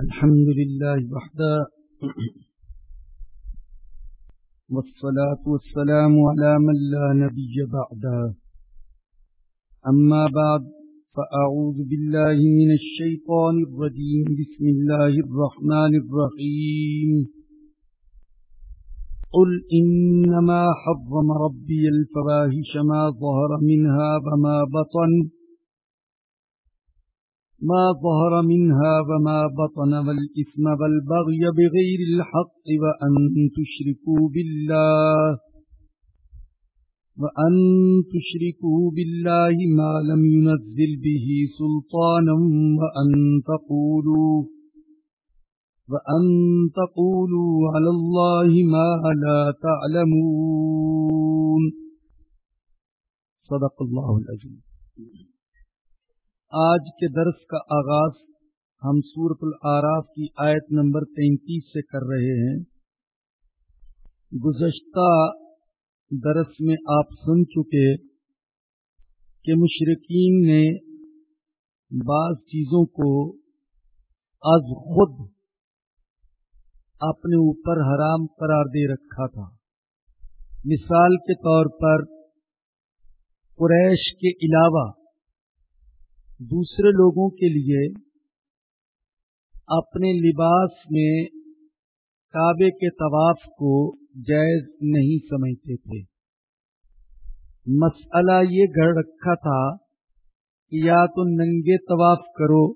الحمد لله وحده، والصلاة والسلام على من لا نبي بعده. أما بعد، فأعوذ بالله من الشيطان الرجيم، بسم الله الرحمن الرحيم. قل إنما حرم ربي الفواهش ما ظهر منها وما بطن ما ظهر منها وما بطن والإثم والبغي بغير الحق وأن تشركوا بالله وأن تشركوا بالله ما لم ينزل به سلطانا وأن تقولوا وأن تقولوا على الله ما لا تعلمون صدق الله العظيم. آج کے درس کا آغاز ہم سورت العراف کی آیت نمبر تینتیس سے کر رہے ہیں۔ گزشتہ درس میں آپ سن چکے کہ مشرقین نے بعض چیزوں کو از خود اپنے اوپر حرام قرار دے رکھا تھا۔ مثال کے طور پر قریش کے علاوہ دوسرے لوگوں کے لیے اپنے لباس میں کعبے کے طواف کو جائز نہیں سمجھتے تھے۔ مسئلہ یہ گڑ رکھا تھا کہ یا تو ننگے طواف کرو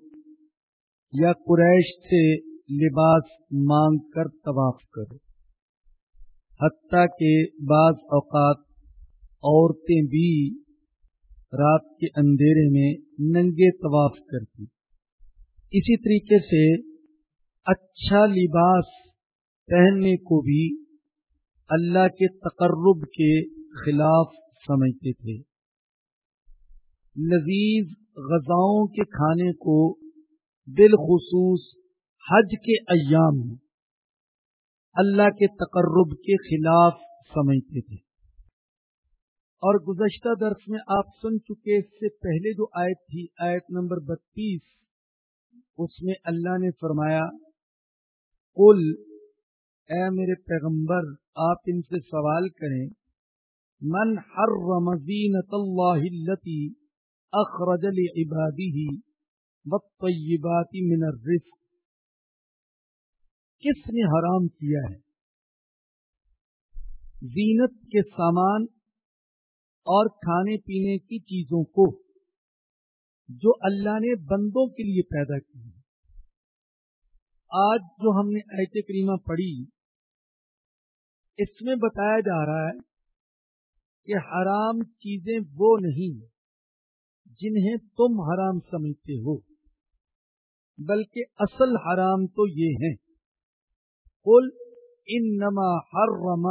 یا قریش سے لباس مانگ کر طواف کرو۔ حتیٰ کہ بعض اوقات عورتیں بھی رات کے اندھیرے میں ننگے طواف کرتی۔ اسی طریقے سے اچھا لباس پہننے کو بھی اللہ کے تقرب کے خلاف سمجھتے تھے۔ لذیذ غذاؤں کے کھانے کو بالخصوص حج کے ایام میں اللہ کے تقرب کے خلاف سمجھتے تھے۔ اور گزشتہ درس میں آپ سن چکے اس سے پہلے جو آیت تھی، آیت نمبر بتیس، اس میں اللہ نے فرمایا، قل، اے میرے پیغمبر، آپ ان سے سوال کریں، من حرم زینت اللہ التي اخرج لعباده والطیبات من الرزق. کس نے حرام کیا ہے؟ زینت کے سامان اور کھانے پینے کی چیزوں کو جو اللہ نے بندوں کے لیے پیدا کی آج جو ہم نے ایت کریمہ پڑھی، اس میں بتایا جا رہا ہے کہ حرام چیزیں وہ نہیں جنہیں تم حرام سمجھتے ہو، بلکہ اصل حرام تو یہ ہیں۔ قل انما حرم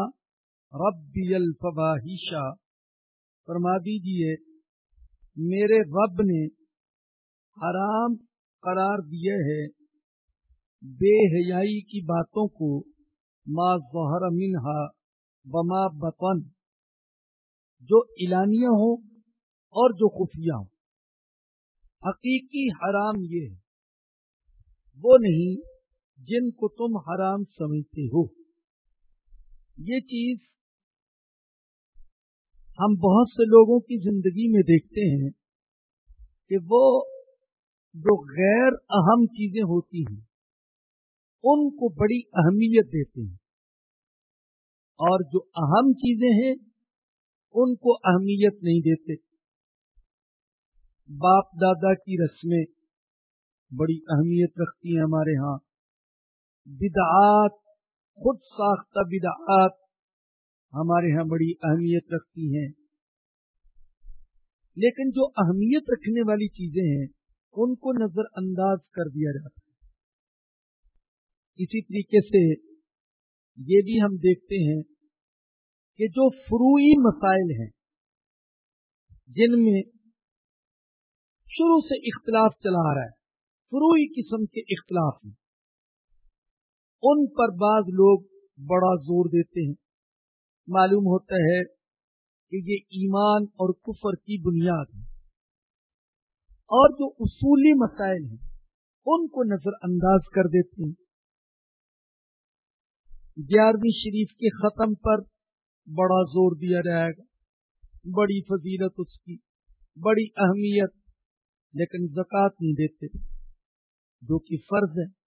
ربی الفواہشہ فرما دیجیے، میرے رب نے حرام قرار دیا ہے، بے حیائی کی باتوں کو ما ظہر منہا بما بطن، جو اعلانیہ ہوں اور جو خفیہ ہوں۔ حقیقی حرام یہ ہے، وہ نہیں جن کو تم حرام سمجھتے ہو۔ یہ چیز ہم بہت سے لوگوں کی زندگی میں دیکھتے ہیں کہ وہ جو غیر اہم چیزیں ہوتی ہیں، ان کو بڑی اہمیت دیتے ہیں۔ اور جو اہم چیزیں ہیں، ان کو اہمیت نہیں دیتے۔ باپ دادا کی رسمیں بڑی اہمیت رکھتی ہیں ہمارے ہاں۔ بدعات، خود ساختہ بدعات ہمارے ہاں بڑی اہمیت رکھتی ہیں۔ لیکن جو اہمیت رکھنے والی چیزیں ہیں، ان کو نظر انداز کر دیا جاتا ہے۔ اسی طریقے سے یہ بھی ہم دیکھتے ہیں کہ جو فروئی مسائل ہیں، جن میں شروع سے اختلاف چلا رہا ہے، فروئی قسم کے اختلاف ہیں، ان پر بعض لوگ بڑا زور دیتے ہیں۔ معلوم ہوتا ہے کہ یہ ایمان اور کفر کی بنیاد ہے۔ اور جو اصولی مسائل ہیں، ان کو نظر انداز کر دیتے ہیں۔ گیارہویں شریف کے ختم پر بڑا زور دیا جائے گا بڑی فضیلت اس کی، بڑی اہمیت، لیکن زکوٰۃ نہیں دیتے۔ جو کہ فرض ہے۔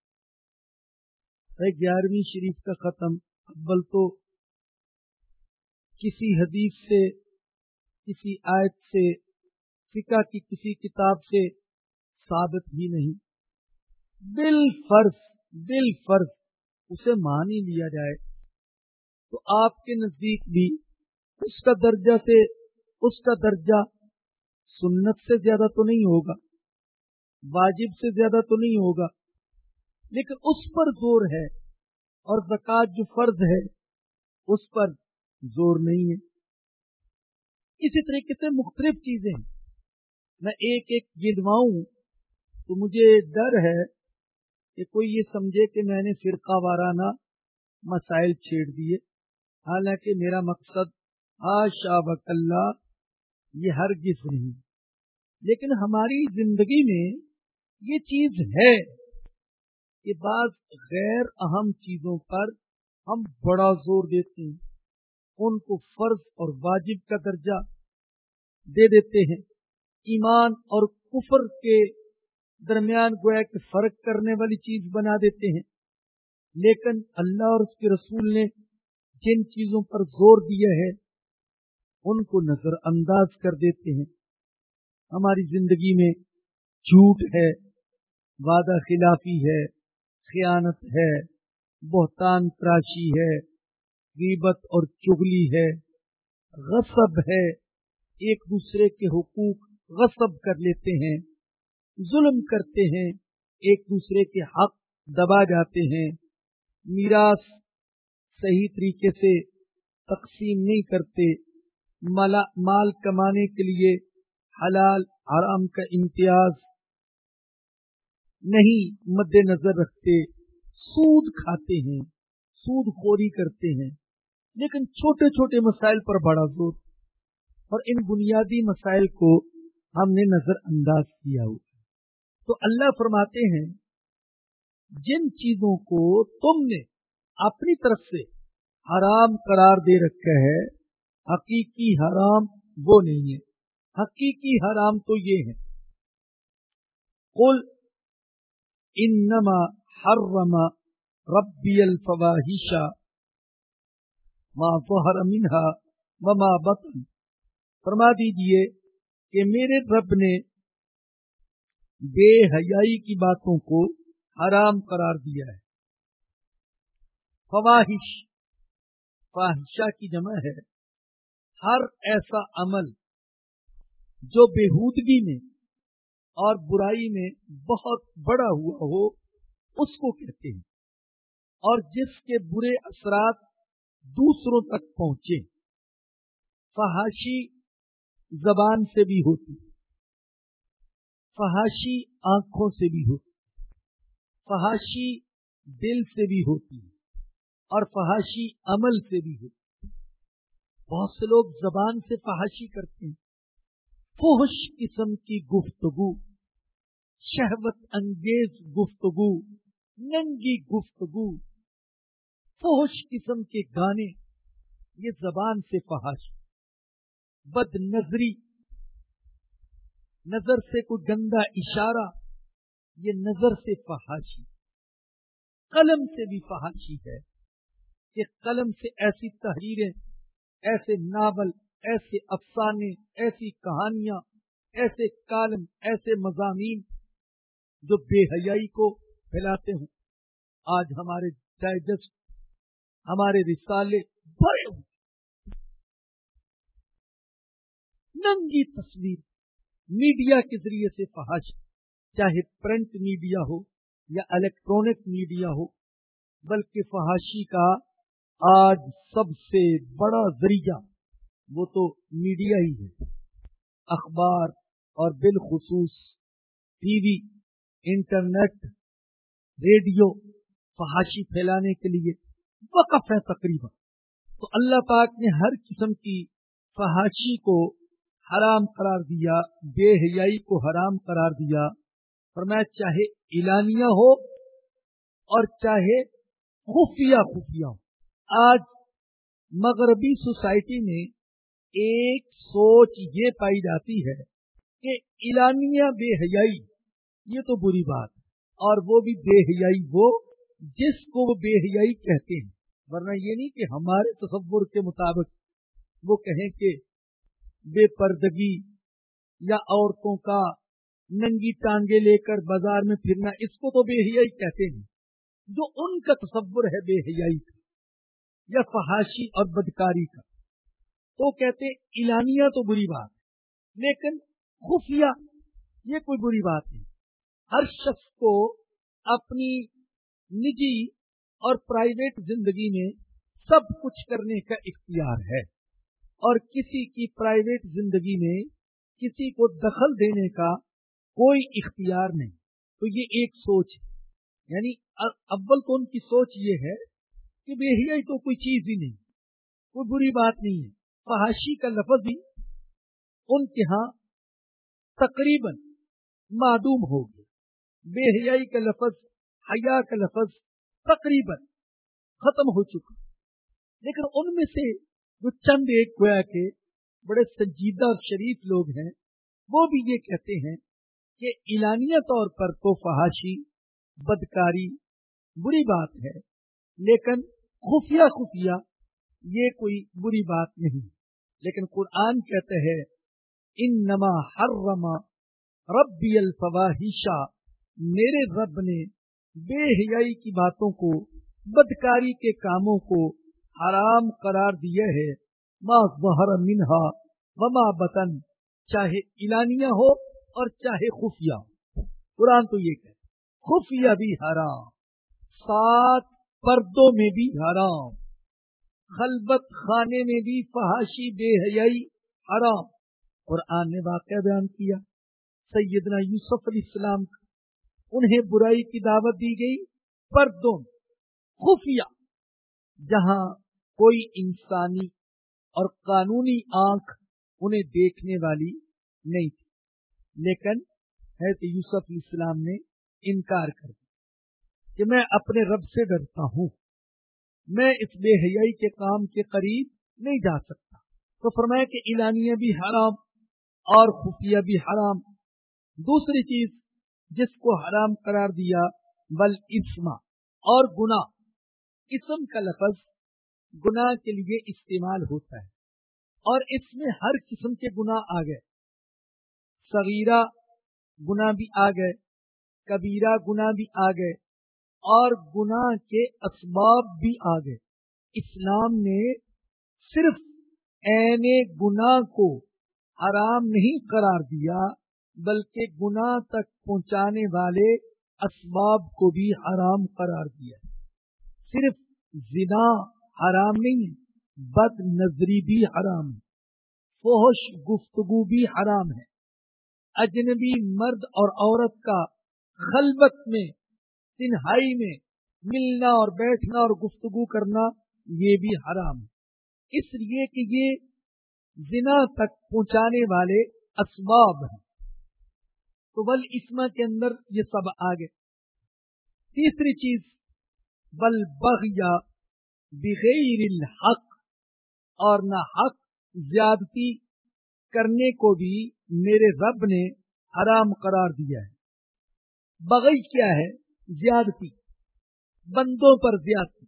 گیارہویں شریف کا ختم ابل تو کسی حدیث سے، کسی آیت سے، فقہ کی کسی کتاب سے ثابت ہی نہیں۔ بال فرض بال فرض اسے مان ہی لیا جائے۔ تو آپ کے نزدیک بھی اس کا درجہ سے، اس کا درجہ سنت سے زیادہ تو نہیں ہوگا، واجب سے زیادہ تو نہیں ہوگا، لیکن اس پر زور ہے اور زکوٰۃ جو فرض ہے، اس پر زور نہیں ہے۔ اسی طریقے سے مختلف چیزیں میں ایک ایک گنواؤں تو مجھے ڈر ہے کہ کوئی یہ سمجھے کہ میں نے فرقہ وارانہ مسائل چھیڑ دیے۔ حالانکہ میرا مقصد آشا بک اللہ یہ ہر گز نہیں۔ لیکن ہماری زندگی میں یہ چیز ہے کہ بعض غیر اہم چیزوں پر ہم بڑا زور دیتے ہیں۔ ان کو فرض اور واجب کا درجہ دے دیتے ہیں۔ ایمان اور کفر کے درمیان گویا کہ فرق کرنے والی چیز بنا دیتے ہیں۔ لیکن اللہ اور اس کے رسول نے جن چیزوں پر زور دیا ہے، ان کو نظر انداز کر دیتے ہیں۔ ہماری زندگی میں جھوٹ ہے، وعدہ خلافی ہے، خیانت ہے، بہتان تراشی ہے۔ غیبت اور چگلی ہے، غصب ہے۔ ایک دوسرے کے حقوق غصب کر لیتے ہیں، ظلم کرتے ہیں۔ ایک دوسرے کے حق دبا جاتے ہیں۔ میراث صحیح طریقے سے تقسیم نہیں کرتے۔ مال کمانے کے لیے حلال آرام کا امتیاز نہیں مد نظر رکھتے۔ سود کھاتے ہیں، سود خوری کرتے ہیں۔ لیکن چھوٹے چھوٹے مسائل پر بڑا زور اور ان بنیادی مسائل کو ہم نے نظر انداز کیا ہوا۔ تو اللہ فرماتے ہیں، جن چیزوں کو تم نے اپنی طرف سے حرام قرار دے رکھا ہے، حقیقی حرام وہ نہیں ہے۔ حقیقی حرام تو یہ ہے۔ قل انما حرم ربی الفواہش ما ظہر منها وما بطن۔ فرما دیجیے کہ میرے رب نے بے حیائی کی باتوں کو حرام قرار دیا ہے۔ فواہش، فاہشہ کی جمع ہے۔ ہر ایسا عمل جو بےحودگی میں اور برائی میں بہت بڑا ہوا ہو، اس کو کہتے ہیں۔ اور جس کے برے اثرات دوسروں تک پہنچے۔ فحاشی زبان سے بھی ہوتی، فحاشی آنکھوں سے بھی ہوتی، فحاشی دل سے بھی ہوتی اور فحاشی عمل سے بھی ہوتی۔ بہت سے لوگ زبان سے فحاشی کرتے ہیں۔ فوش قسم کی گفتگو، شہوت انگیز گفتگو، ننگی گفتگو۔ فوش قسم کے گانے، یہ زبان سے فحاش بد نظری، نظر سے کوئی گندا اشارہ، یہ نظر سے فحاشی قلم سے بھی فحاشی ہے کہ قلم سے ایسی تحریریں، ایسے ناول، ایسے افسانے، ایسی کہانیاں، ایسے کالم، ایسے مضامین جو بے حیائی کو پھیلاتے ہوں۔ آج ہمارے ڈائجسٹ ہمارے رسالے بڑے ہوئے ننگی تصویر میڈیا کے ذریعے سے فحش، چاہے پرنٹ میڈیا ہو یا الیکٹرانک میڈیا ہو، بلکہ فحاشی کا آج سب سے بڑا ذریعہ وہ تو میڈیا ہی ہے۔ اخبار اور بالخصوص ٹی وی، انٹرنیٹ، ریڈیو فحاشی پھیلانے کے لیے وقف ہے تقریباً۔ تو اللہ پاک نے ہر قسم کی فحاشی کو حرام قرار دیا، بے حیائی کو حرام قرار دیا۔ فرمایا، چاہے اعلانیہ ہو اور چاہے خفیہ خفیہ ہو۔ آج مغربی سوسائٹی میں ایک سوچ یہ پائی جاتی ہے کہ اعلانیہ بے حیائی، یہ تو بری بات اور وہ بھی بے حیائی وہ جس کو وہ بے حیائی کہتے ہیں، ورنہ یہ نہیں کہ ہمارے تصور کے مطابق وہ کہیں کہ بے پردگی یا عورتوں کا ننگی ٹانگے لے کر بازار میں پھرنا، اس کو تو بے حیائی کہتے ہیں۔ جو ان کا تصور ہے بے حیائی کا یا فحاشی اور بدکاری کا، تو کہتے اعلانیہ تو بری بات ہے، لیکن خفیہ یہ کوئی بری بات نہیں۔ ہر شخص کو اپنی نجی اور پرائیویٹ زندگی میں سب کچھ کرنے کا اختیار ہے۔ اور کسی کی پرائیویٹ زندگی میں کسی کو دخل دینے کا کوئی اختیار نہیں۔ تو یہ ایک سوچ ہے۔ یعنی اول تو ان کی سوچ یہ ہے کہ بے حیائی تو کوئی چیز ہی نہیں، کوئی بری بات نہیں ہے۔ فحاشی کا لفظ ہی ان کے ہاں تقریباً معدوم ہو گیا۔ بے حیائی کا لفظ حیا کا لفظ تقریباً ختم ہو چکا۔ لیکن ان میں سے جو چند ایک گویا کے بڑے سنجیدہ اور شریف لوگ ہیں، وہ بھی یہ کہتے ہیں کہ اعلانیہ طور پر تو فحاشی، بدکاری، بری بات ہے، لیکن خفیہ خفیہ یہ کوئی بری بات نہیں۔ لیکن قرآن کہتے ہیں ان نما ہر رما ربی الفواہشا میرے رب نے بے حیائی کی باتوں کو، بدکاری کے کاموں کو حرام قرار دیا ہے، ما ظہر منہا وما بطن، چاہے اعلانیہ ہو اور چاہے خفیہ۔ قرآن تو یہ کہ خفیہ بھی حرام، سات پردوں میں بھی حرام، خلبت خانے میں بھی فحاشی بے حیائی حرام۔ قرآن نے واقعہ بیان کیا، سیدنا یوسف علیہ السلام کا انہیں برائی کی دعوت دی گئی، پردوں، خفیہ، جہاں کوئی انسانی اور قانونی آنکھ انہیں دیکھنے والی نہیں تھی۔ لیکن حضرت یوسف علیہ السلام نے انکار کر دیا کہ میں اپنے رب سے ڈرتا ہوں۔ میں اس بے حیائی کے کام کے قریب نہیں جا سکتا۔ تو فرمایا کہ اعلانیہ بھی حرام اور خفیہ بھی حرام۔ دوسری چیز جس کو حرام قرار دیا، بل اسما اور گنا اسم کا لفظ گنا کے لیے استعمال ہوتا ہے۔ اور اس میں ہر قسم کے گنا آ گئے۔ صغیرہ گنا بھی آ گئے، کبیرہ گنا بھی آ گئے، اور گنا کے اسباب بھی آ گئے۔ اسلام نے صرف این گنا کو حرام نہیں قرار دیا بلکہ گناہ تک پہنچانے والے اسباب کو بھی حرام قرار دیا صرف زنا حرام نہیں بد نظری بھی حرام ہے فوش گفتگو بھی حرام ہے۔ اجنبی مرد اور عورت کا خلبت میں، تنہائی میں ملنا اور بیٹھنا اور گفتگو کرنا یہ بھی حرام ہے۔ اس لیے کہ یہ زنا تک پہنچانے والے اسباب ہیں۔ تو بل اسما کے اندر یہ سب آ گئے تیسری چیز، بل بغیا بغیر الحق، اور نہ حق زیادتی کرنے کو بھی میرے رب نے حرام قرار دیا ہے۔ بغی کیا ہے؟ زیادتی، بندوں پر زیادتی۔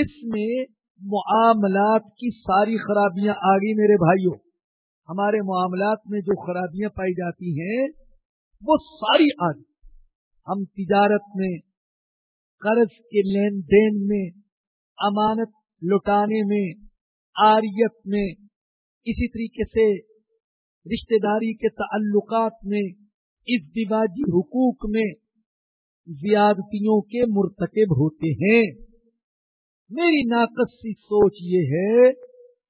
اس میں معاملات کی ساری خرابیاں آ گئی میرے بھائیوں۔ ہمارے معاملات میں جو خرابیاں پائی جاتی ہیں، وہ ساری آج ہم تجارت میں، قرض کے لین دین میں، امانت لٹانے میں، آریت میں، اسی طریقے سے رشتہ داری کے تعلقات میں اس دیواجی حقوق میں زیادتیوں کے مرتکب ہوتے ہیں۔ میری ناقص سی سوچ یہ ہے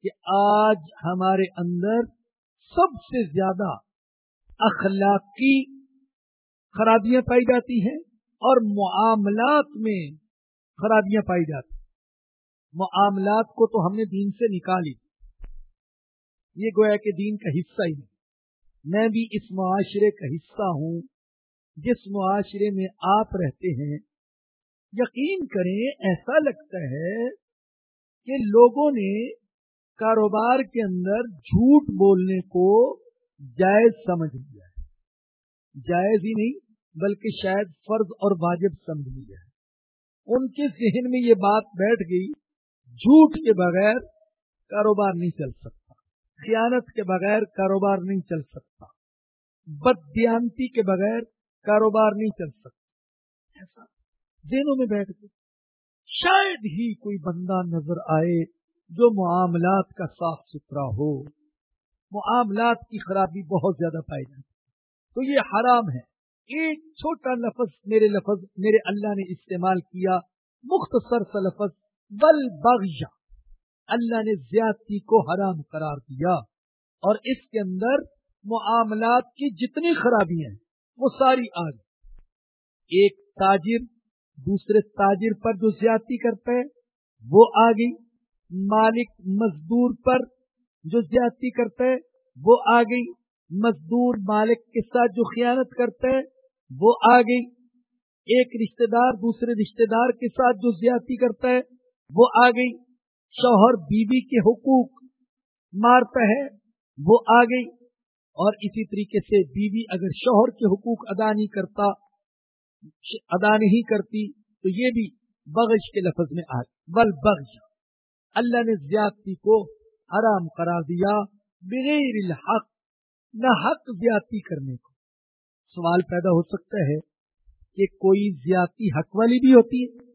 کہ آج ہمارے اندر سب سے زیادہ اخلاقی خرابیاں پائی جاتی ہیں اور معاملات میں خرابیاں پائی جاتی معاملات کو تو ہم نے دین سے نکالی۔ یہ گویا کہ دین کا حصہ ہی نہیں۔ میں بھی اس معاشرے کا حصہ ہوں۔ جس معاشرے میں آپ رہتے ہیں، یقین کریں، ایسا لگتا ہے کہ لوگوں نے کاروبار کے اندر جھوٹ بولنے کو جائز سمجھ لیا ہے۔ جائز ہی نہیں، بلکہ شاید فرض اور واجب سمجھ لیا ہے۔ ان کے ذہن میں یہ بات بیٹھ گئی، جھوٹ کے بغیر کاروبار نہیں چل سکتا۔ خیانت کے بغیر کاروبار نہیں چل سکتا۔ بدیانتی کے بغیر کاروبار نہیں چل سکتا۔ ایسا ذہنوں میں بیٹھ گئی۔ شاید ہی کوئی بندہ نظر آئے جو معاملات کا صاف ستھرا ہو، معاملات کی خرابی بہت زیادہ پائی جاتی تو یہ حرام ہے۔ ایک چھوٹا لفظ میرے لفظ، میرے اللہ نے استعمال کیا، مختصر سا لفظ، بل بغیا اللہ نے زیادتی کو حرام قرار دیا۔ اور اس کے اندر معاملات کی جتنی خرابی ہیں، وہ ساری آ گئی۔ ایک تاجر، دوسرے تاجر پر جو زیادتی کرتا ہے وہ آ گئی۔ مالک مزدور پر جو زیادتی کرتا ہے وہ آ گئی مزدور مالک کے ساتھ جو خیانت کرتا ہے وہ آ گئی ایک رشتہ دار دوسرے رشتہ دار کے ساتھ جو زیادتی کرتا ہے وہ آ گئی شوہر بیوی کے حقوق مارتا ہے، وہ آ گئی اور اسی طریقے سے بیوی اگر شوہر کے حقوق ادا نہیں کرتا، ادا نہیں کرتی، تو یہ بھی بغش کے لفظ میں آ گئی بل بغش اللہ نے زیادتی کو حرام قرار دیا بغیر الحق، نہ حق زیادتی کرنے کو۔ سوال پیدا ہو سکتا ہے کہ کوئی زیادتی حق والی بھی ہوتی ہے؟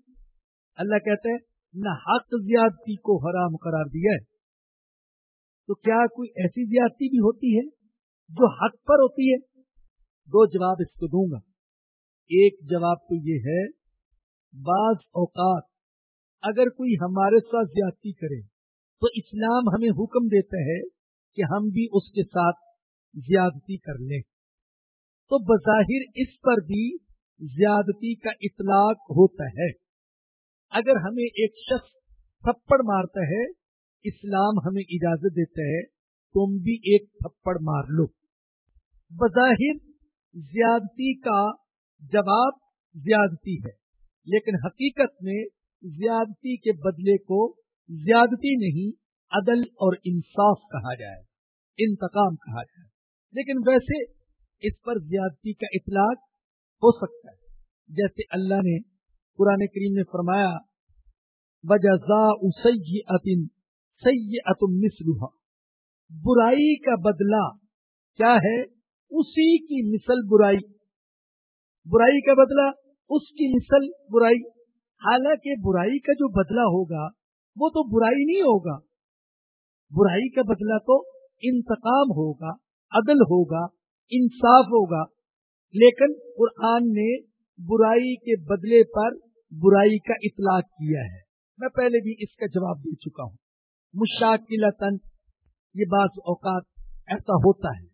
اللہ کہتے ہیں نہ حق زیادتی کو حرام قرار دیا ہے۔ تو کیا کوئی ایسی زیادتی بھی ہوتی ہے جو حق پر ہوتی ہے؟ دو جواب اس کو دوں گا۔ ایک جواب تو یہ ہے، بعض اوقات اگر کوئی ہمارے ساتھ زیادتی کرے، تو اسلام ہمیں حکم دیتا ہے کہ ہم بھی اس کے ساتھ زیادتی کر لیں۔ تو بظاہر اس پر بھی زیادتی کا اطلاق ہوتا ہے۔ اگر ہمیں ایک شخص تھپڑ مارتا ہے، اسلام ہمیں اجازت دیتا ہے، تم بھی ایک تھپڑ مار لو۔ بظاہر زیادتی کا جواب زیادتی ہے، لیکن حقیقت میں زیادتی کے بدلے کو زیادتی نہیں، عدل اور انصاف کہا جائے، انتقام کہا جائے۔ لیکن ویسے اس پر زیادتی کا اطلاق ہو سکتا ہے۔ جیسے اللہ نے قرآن کریم نے فرمایا بجزا سی اتن سی اتم برائی کا بدلہ کیا ہے؟ اسی کی مثل برائی۔ برائی کا بدلہ، اس کی مثل برائی۔ حالانکہ برائی کا جو بدلہ ہوگا، وہ تو برائی نہیں ہوگا۔ برائی کا بدلہ تو انتقام ہوگا، عدل ہوگا، انصاف ہوگا۔ لیکن قرآن نے برائی کے بدلے پر برائی کا اطلاق کیا ہے۔ میں پہلے بھی اس کا جواب دے چکا ہوں۔ مشاکل تن یہ بعض اوقات ایسا ہوتا ہے۔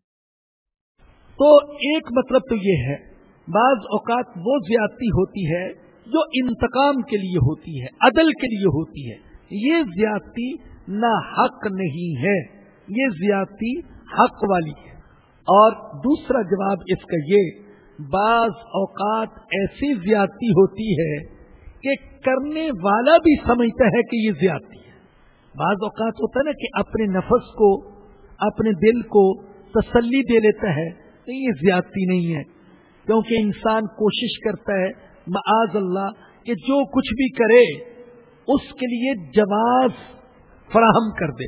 تو ایک مطلب تو یہ ہے، بعض اوقات وہ زیادتی ہوتی ہے جو انتقام کے لیے ہوتی ہے، عدل کے لیے ہوتی ہے، یہ زیادتی نہ حق نہیں ہے۔ یہ زیادتی حق والی ہے۔ اور دوسرا جواب اس کا یہ، بعض اوقات ایسی زیادتی ہوتی ہے کہ کرنے والا بھی سمجھتا ہے کہ یہ زیادتی ہے۔ بعض اوقات ہوتا ہے نا کہ اپنے نفس کو، اپنے دل کو تسلی دے لیتا ہے، تو یہ زیادتی نہیں ہے۔ کیونکہ انسان کوشش کرتا ہے معاذ اللہ، کہ جو کچھ بھی کرے، اس کے لیے جواز فراہم کر دے۔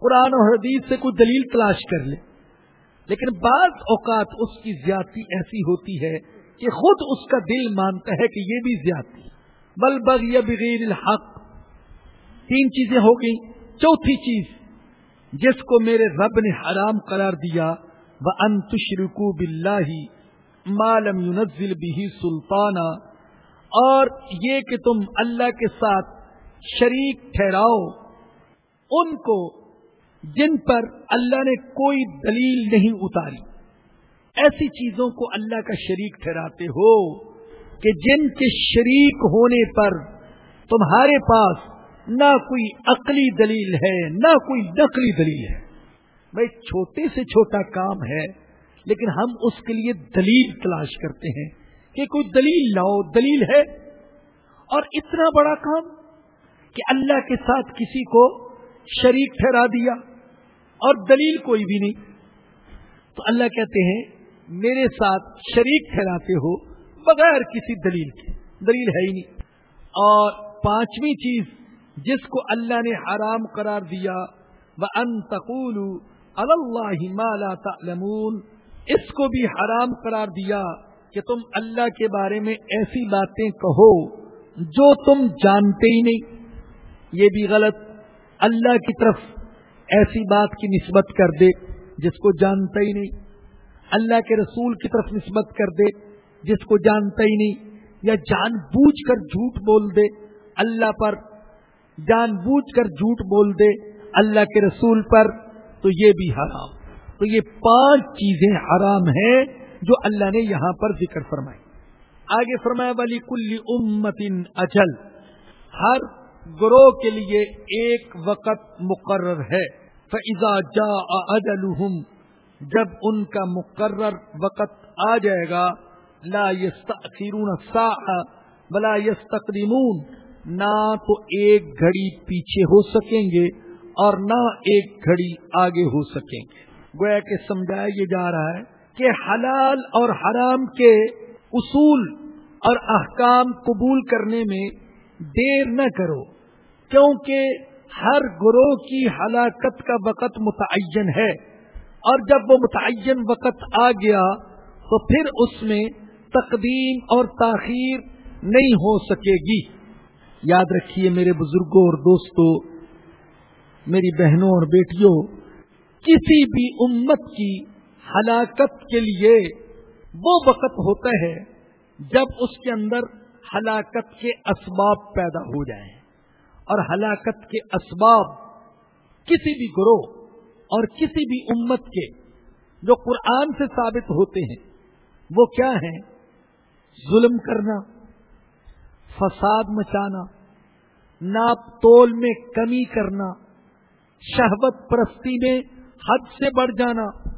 قرآن و حدیث سے کوئی دلیل تلاش کر لے۔ لیکن بعض اوقات اس کی زیادتی ایسی ہوتی ہے کہ خود اس کا دل مانتا ہے کہ یہ بھی زیادتی۔ بل بغ یا بغیر الحق۔ تین چیزیں ہو گئی چوتھی چیز، جس کو میرے رب نے حرام قرار دیا وہ انتشرکو بلّہ مالم ينزل بھی سلطانہ اور یہ کہ تم اللہ کے ساتھ شریک ٹھہراؤ، ان کو جن پر اللہ نے کوئی دلیل نہیں اتاری۔ ایسی چیزوں کو اللہ کا شریک ٹھہراتے ہو کہ جن کے شریک ہونے پر تمہارے پاس نہ کوئی عقلی دلیل ہے، نہ کوئی نقلی دلیل ہے۔ بھائی، چھوٹے سے چھوٹا کام ہے۔ لیکن ہم اس کے لیے دلیل تلاش کرتے ہیں کہ کوئی دلیل لاؤ دلیل ہے۔ اور اتنا بڑا کام کہ اللہ کے ساتھ کسی کو شریک ٹھہرا دیا اور دلیل کوئی بھی نہیں۔ تو اللہ کہتے ہیں، میرے ساتھ شریک ٹھہراتے ہو بغیر کسی دلیل کے۔ دلیل ہے ہی نہیں۔ اور پانچویں چیز، جس کو اللہ نے حرام قرار دیا وہ انتقول اللہ مالا تعلمون۔ اس کو بھی حرام قرار دیا کہ تم اللہ کے بارے میں ایسی باتیں کہو جو تم جانتے ہی نہیں۔ یہ بھی غلط۔ اللہ کی طرف ایسی بات کی نسبت کر دے جس کو جانتا ہی نہیں۔ اللہ کے رسول کی طرف نسبت کر دے جس کو جانتا ہی نہیں۔ یا جان بوجھ کر جھوٹ بول دے اللہ پر۔ جان بوجھ کر جھوٹ بول دے اللہ کے رسول پر تو یہ بھی حرام۔ تو یہ پانچ چیزیں حرام ہیں جو اللہ نے یہاں پر ذکر فرمائی۔ آگے فرمایا والی کل امتن اجل ہر گروہ کے لیے ایک وقت مقرر ہے۔ فضا جا اجلحم جب ان کا مقرر وقت آ جائے گا، لا یستأخرون ساعة بلا یستقدمون نہ تو ایک گھڑی پیچھے ہو سکیں گے اور نہ ایک گھڑی آگے ہو سکیں گے۔ گویا کہ سمجھایا یہ جا رہا ہے کہ حلال اور حرام کے اصول اور احکام قبول کرنے میں دیر نہ کرو، کیونکہ ہر گروہ کی ہلاکت کا وقت متعین ہے۔ اور جب وہ متعین وقت آ گیا، تو پھر اس میں تقدیم اور تاخیر نہیں ہو سکے گی۔ یاد رکھیے میرے بزرگوں اور دوستوں، میری بہنوں اور بیٹیوں کسی بھی امت کی ہلاکت کے لیے وہ وقت ہوتا ہے جب اس کے اندر ہلاکت کے اسباب پیدا ہو جائیں اور ہلاکت کے اسباب کسی بھی گروہ اور کسی بھی امت کے جو قرآن سے ثابت ہوتے ہیں وہ کیا ہیں؟ ظلم کرنا، فساد مچانا، ناپ تول میں کمی کرنا شہبت پرستی میں حد سے بڑھ جانا،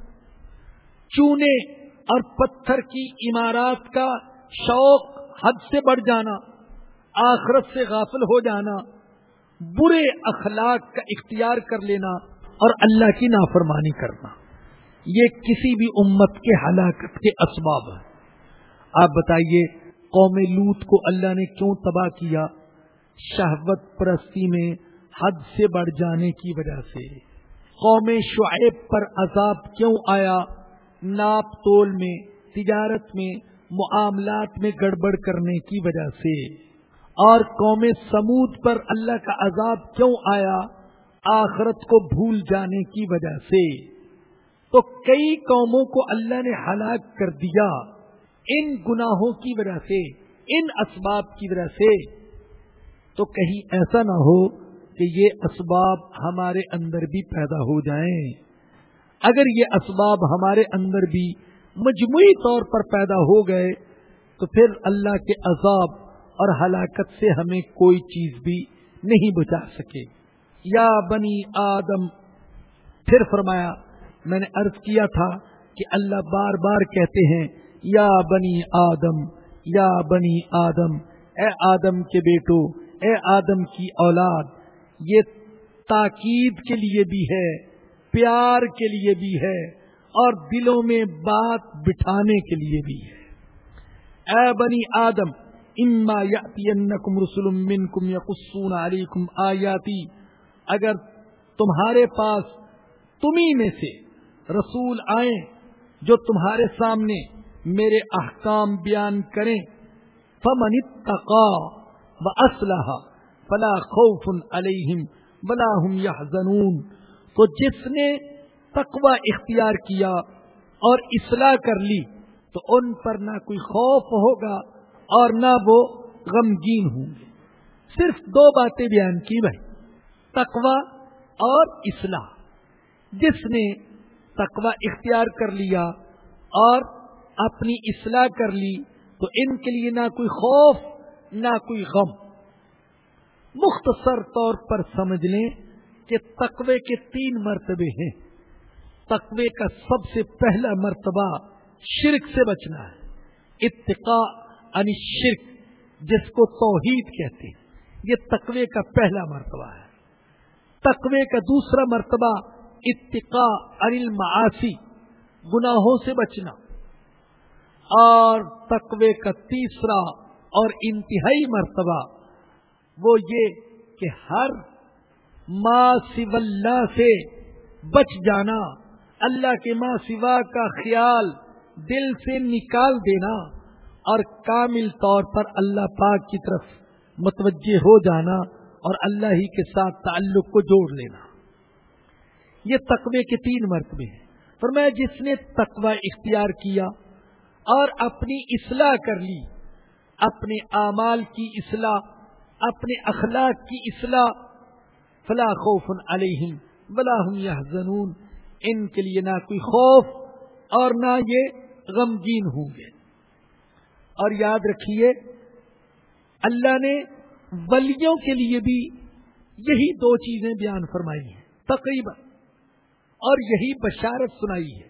چونے اور پتھر کی عمارات کا شوق حد سے بڑھ جانا، آخرت سے غافل ہو جانا، برے اخلاق کا اختیار کر لینا اور اللہ کی نافرمانی کرنا۔ یہ کسی بھی امت کے ہلاکت کے اسباب ہیں۔ آپ بتائیے، قوم لوت کو اللہ نے کیوں تباہ کیا؟ شہوت پرستی میں حد سے بڑھ جانے کی وجہ سے۔ قوم شعیب پر عذاب کیوں آیا؟ ناپ تول میں، تجارت میں، معاملات میں گڑبڑ کرنے کی وجہ سے۔ اور قوم سمود پر اللہ کا عذاب کیوں آیا؟ آخرت کو بھول جانے کی وجہ سے۔ تو کئی قوموں کو اللہ نے ہلاک کر دیا۔ ان گناہوں کی وجہ سے، ان اسباب کی وجہ سے۔ تو کہیں ایسا نہ ہو کہ یہ اسباب ہمارے اندر بھی پیدا ہو جائیں۔ اگر یہ اسباب ہمارے اندر بھی مجموعی طور پر پیدا ہو گئے، تو پھر اللہ کے عذاب اور ہلاکت سے ہمیں کوئی چیز بھی نہیں بچا سکے۔ یا بنی آدم، پھر فرمایا، میں نے عرض کیا تھا کہ اللہ بار بار کہتے ہیں، یا بنی آدم، یا بنی آدم، اے آدم کے بیٹو، اے آدم کی اولاد یہ تاکید کے لیے بھی ہے، پیار کے لیے بھی ہے، اور دلوں میں بات بٹھانے کے لیے بھی ہے۔ اے بنی آدم، اما رسول منکم یقصون علیکم آیاتی، اگر تمہارے پاس تمہیں میں سے رسول آئیں جو تمہارے سامنے میرے احکام بیان کریں، فمن اتقا و اسلحہ فلا خوف علیہم بلا ہم یا تو جس نے تقوی اختیار کیا اور اصلاح کر لی، تو ان پر نہ کوئی خوف ہوگا اور نہ وہ غمگین ہوں گے۔ صرف دو باتیں بیان کی بھائی تقوا اور اصلاح۔ جس نے تقوا اختیار کر لیا اور اپنی اصلاح کر لی، تو ان کے لیے نہ کوئی خوف، نہ کوئی غم۔ مختصر طور پر سمجھ لیں کہ تقوی کے تین مرتبے ہیں۔ تقوی کا سب سے پہلا مرتبہ شرک سے بچنا ہے۔ اتقاء ان شرک، جس کو توحید کہتے ہیں۔ یہ تقوی کا پہلا مرتبہ ہے۔ تقوی کا دوسرا مرتبہ اتقاء ان المعاصی، گناہوں سے بچنا۔ اور تقوی کا تیسرا اور انتہائی مرتبہ وہ یہ کہ ہر ماں سو اللہ سے بچ جانا، اللہ کے ماں سوا کا خیال دل سے نکال دینا اور کامل طور پر اللہ پاک کی طرف متوجہ ہو جانا اور اللہ ہی کے ساتھ تعلق کو جوڑ لینا۔ یہ تقوی کے تین مرتبے ہیں۔ فرمایا جس نے تقوی اختیار کیا اور اپنی اصلاح کر لی، اپنے اعمال کی اصلاح اپنے اخلاق کی اصلاح، فلا خوف علیہم ولا هم يحزنون ان کے لیے نہ کوئی خوف اور نہ یہ غمگین ہوں گے۔ اور یاد رکھیے، اللہ نے ولیوں کے لیے بھی یہی دو چیزیں بیان فرمائی ہیں۔ تقریباً، اور یہی بشارت سنائی ہے۔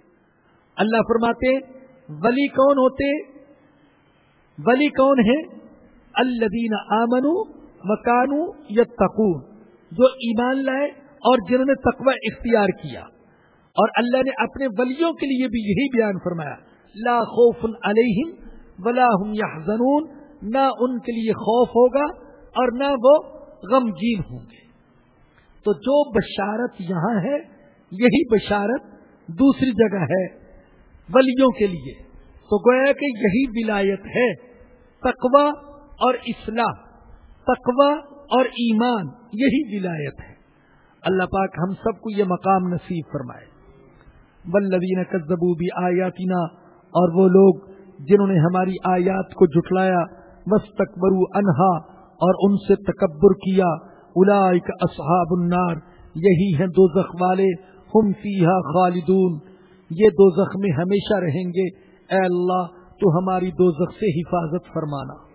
اللہ فرماتے، ولی کون ہوتے؟ ولی کون ہے الدین آمنو مکانو یا جو ایمان لائے اور جنہوں نے تقوی اختیار کیا۔ اور اللہ نے اپنے ولیوں کے لیے بھی یہی بیان فرمایا، لا خوف علیہم ولا هم يحزنون نہ ان کے لیے خوف ہوگا اور نہ وہ غمگین ہوں گے۔ تو جو بشارت یہاں ہے، یہی بشارت دوسری جگہ ہے ولیوں کے لیے۔ تو گویا کہ یہی ولایت ہے تقوا اور اصلاح تقوا اور ایمان، یہی ولایت ہے۔ اللہ پاک ہم سب کو یہ مقام نصیب فرمائے۔ ولدین کزبو بھی آیاتینا اور وہ لوگ جنہوں نے ہماری آیات کو جٹلایا بس تکبرو انہا اور ان سے تکبر کیا۔ اولائک اصحاب النار، یہی ہیں دو زخ والے، ہم فیہا خالدون۔ یہ دو میں ہمیشہ رہیں گے۔ اے اللہ، تو ہماری دو سے حفاظت فرمانا۔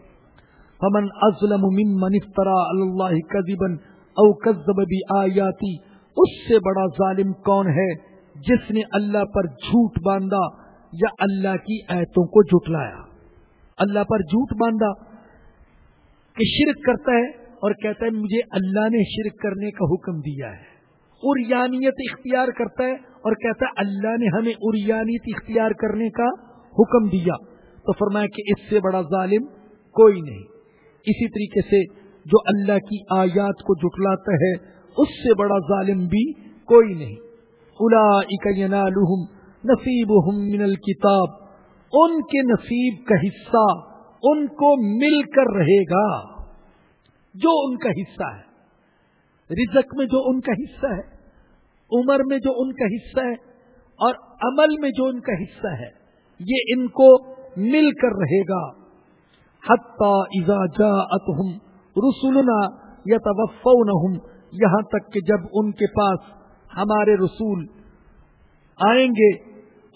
فمن ازلم ممن افترا اللہ کذبا او کذب بھی آیاتی اس سے بڑا ظالم کون ہے جس نے اللہ پر جھوٹ باندھا یا اللہ کی ایتوں کو جھٹلایا؟ اللہ پر جھوٹ باندھا کہ شرک کرتا ہے اور کہتا ہے مجھے اللہ نے شرک کرنے کا حکم دیا ہے۔ اریانیت اختیار کرتا ہے اور کہتا ہے اللہ نے ہمیں اریانیت اختیار کرنے کا حکم دیا۔ تو فرمایا کہ اس سے بڑا ظالم کوئی نہیں۔ اسی طریقے سے جو اللہ کی آیات کو جٹلاتا ہے، اس سے بڑا ظالم بھی کوئی نہیں۔ الا نصیب من الکتاب۔ ان کے نصیب کا حصہ ان کو مل کر رہے گا۔ جو ان کا حصہ ہے۔ رزق میں جو ان کا حصہ ہے۔ عمر میں جو ان کا حصہ ہے۔ اور عمل میں جو ان کا حصہ ہے۔ یہ ان کو مل کر رہے گا۔ ازا جا اتہم رسولنا یا یہاں تک کہ جب ان کے پاس ہمارے رسول آئیں گے،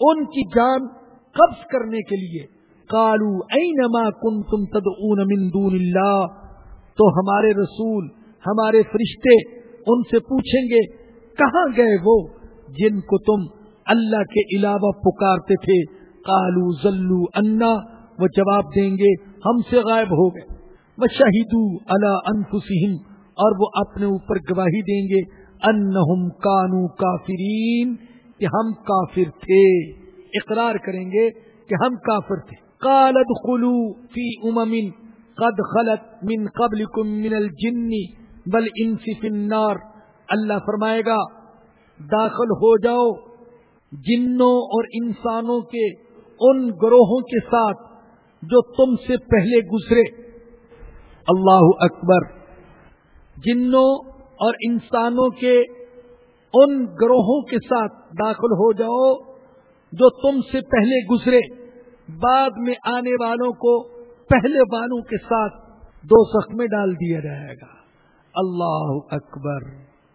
ان کی جان قبض کرنے کے لیے کالو اینما کن تم تد من دون اللہ؟ تو ہمارے رسول، ہمارے فرشتے ان سے پوچھیں گے، کہاں گئے وہ جن کو تم اللہ کے علاوہ پکارتے تھے؟ کالو ذلو انا وہ جواب دیں گے ہم سے غائب ہو گئے۔ وہ شہیدو اللہ انفسم اور وہ اپنے اوپر گواہی دیں گے ان کانو کافرین، کہ ہم کافر تھے۔ اقرار کریں گے کہ ہم کافر تھے۔ کالد خلو فی امن قد خلط من قبل من الجن بل انصف النار۔ اللہ فرمائے گا، داخل ہو جاؤ جنوں اور انسانوں کے، ان گروہوں کے ساتھ۔ جو تم سے پہلے گزرے۔ اللہ اکبر۔ جنوں اور انسانوں کے ان گروہوں کے ساتھ داخل ہو جاؤ جو تم سے پہلے گزرے۔ بعد میں آنے والوں کو پہلے والوں کے ساتھ دو سخت میں ڈال دیا جائے گا۔ اللہ اکبر۔